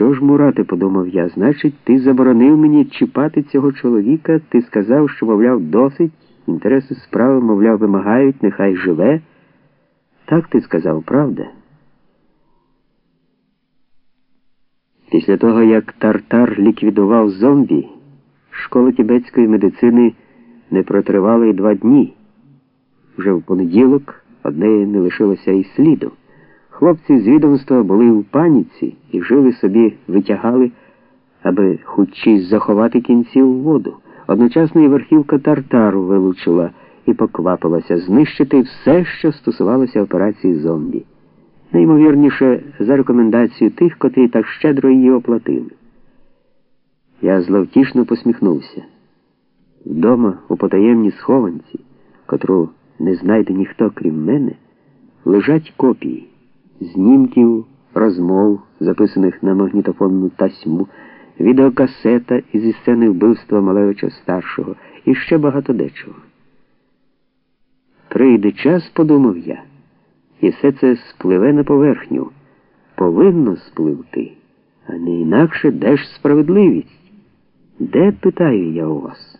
Що ж, Мурате, подумав я, значить, ти заборонив мені чіпати цього чоловіка, ти сказав, що, мовляв, досить, інтереси справи, мовляв, вимагають, нехай живе. Так ти сказав, правда? Після того, як Тартар ліквідував зомбі, школа тібетської медицини не протривала й два дні. Вже в понеділок одне не лишилося і сліду. Хлопці з відомства були в паніці і жили собі, витягали, аби хучись заховати кінці у воду. Одночасно і верхівка Тартару вилучила і поквапилася знищити все, що стосувалося операції зомбі. Неймовірніше, за рекомендацією тих, котрі так щедро її оплатили. Я зловтішно посміхнувся. Вдома, у потаємній схованці, котру не знайде ніхто крім мене, лежать копії знімків, розмов, записаних на магнітофонну тасьму, відеокасета із сцени вбивства Малевича старшого і ще багато дечого. Прийде час, подумав я, і все це спливе на поверхню. Повинно спливти, а не інакше де ж справедливість? Де питаю я у вас?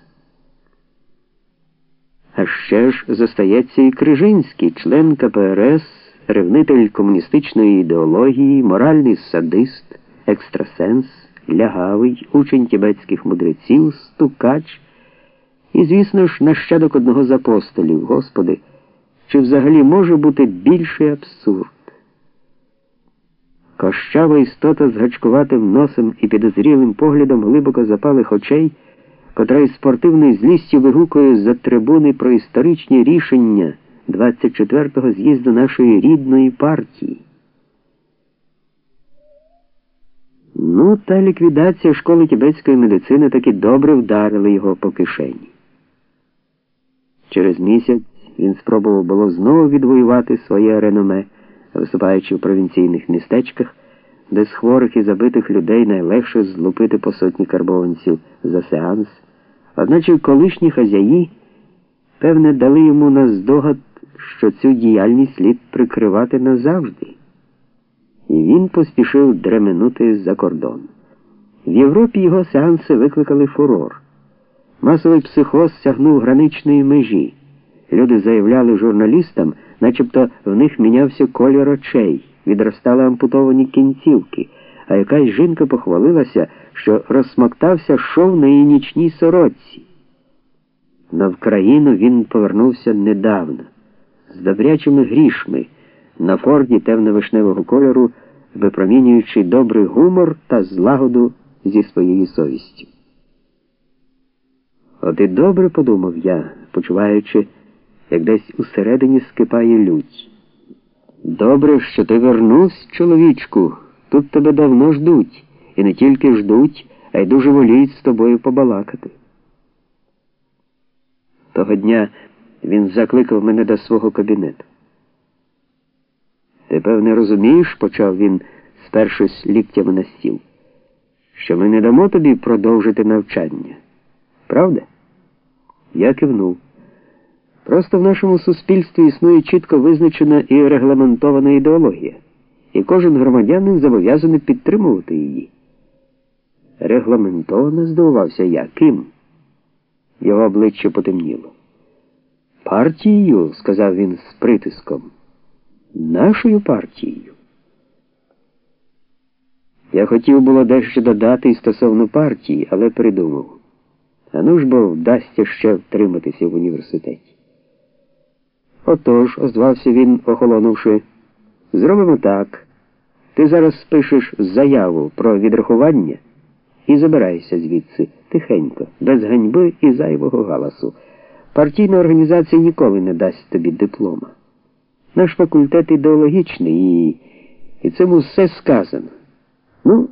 А ще ж зостається і Крижинський, член КПРС ревнитель комуністичної ідеології, моральний садист, екстрасенс, лягавий, учень тібетських мудреців, стукач і, звісно ж, нащадок одного з апостолів, Господи, чи взагалі може бути більший абсурд? Кощава істота з гачкуватим носом і підозрілим поглядом глибоко запалих очей, котра із спортивною злістю вигукує за трибуни про історичні рішення. 24-го з'їзду нашої рідної партії. Ну, та ліквідація школи тібетської медицини таки добре вдарила його по кишені. Через місяць він спробував було знову відвоювати своє реноме, виступаючи в провінційних містечках, де з хворих і забитих людей найлегше злупити по сотні карбованців за сеанс, одначе колишні хазяї, певне, дали йому на здогад що цю діяльність слід прикривати назавжди. І він поспішив дременути за кордон. В Європі його сеанси викликали фурор. Масовий психоз сягнув граничної межі. Люди заявляли журналістам, начебто в них мінявся кольор очей, відростали ампутовані кінцівки, а якась жінка похвалилася, що розсмоктався шов на її нічній сорочці. На Вкраїну він повернувся недавно з добрячими грішми на форді темно-вишневого кольору, випромінюючи добрий гумор та злагоду зі своєю совістю. От і добре подумав я, почуваючи, як десь усередині скипає лють. Добре, що ти вернувся, чоловічку, тут тебе давно ждуть, і не тільки ждуть, а й дуже воліють з тобою побалакати. Того дня він закликав мене до свого кабінету. Ти, певне, розумієш, почав він, спершись ліктями на стіл, що ми не дамо тобі продовжити навчання. Правда? Я кивнув. Просто в нашому суспільстві існує чітко визначена і регламентована ідеологія, і кожен громадянин зобов'язаний підтримувати її. Регламентовано здивувався я. Ким? Його обличчя потемніло. Партією, сказав він з притиском. Нашою партією. Я хотів було дещо додати стосовно партії, але придумав. А ну ж бо вдасться ще втриматися в університеті. Отож, озвався він, охолонувши, зробимо так. Ти зараз спишеш заяву про відрахування і забирайся звідси тихенько, без ганьби і зайвого галасу. Партійна організація ніколи не дасть тобі диплома. Наш факультет ідеологічний і і цьому все сказано. Ну,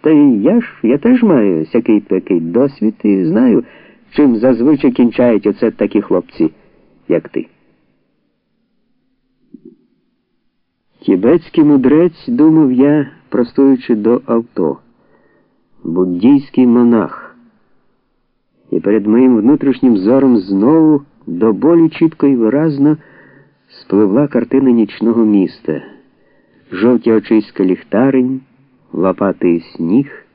та й я ж я теж маю всякий такий досвід і знаю, чим зазвичай кінчають оце такі хлопці, як ти. Тібетський мудрець, думав я, простуючи до авто, буддійський монах. І перед моїм внутрішнім зором знову до болі чітко і виразно спливла картина нічного міста, жовті очиська ліхтарень. лопатою сніг.